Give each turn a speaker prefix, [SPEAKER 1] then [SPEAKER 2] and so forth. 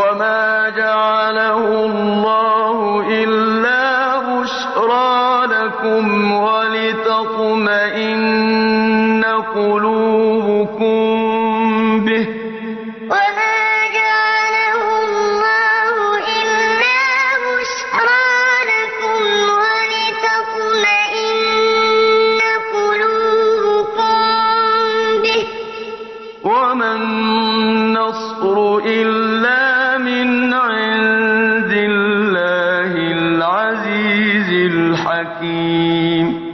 [SPEAKER 1] وما جعله الله إلا بشرى لكم ولتطمئن قلوبكم به
[SPEAKER 2] وما جعله الله إلا بشرى لكم ولتطمئن قلوبكم به
[SPEAKER 1] وما العزيز الحكيم.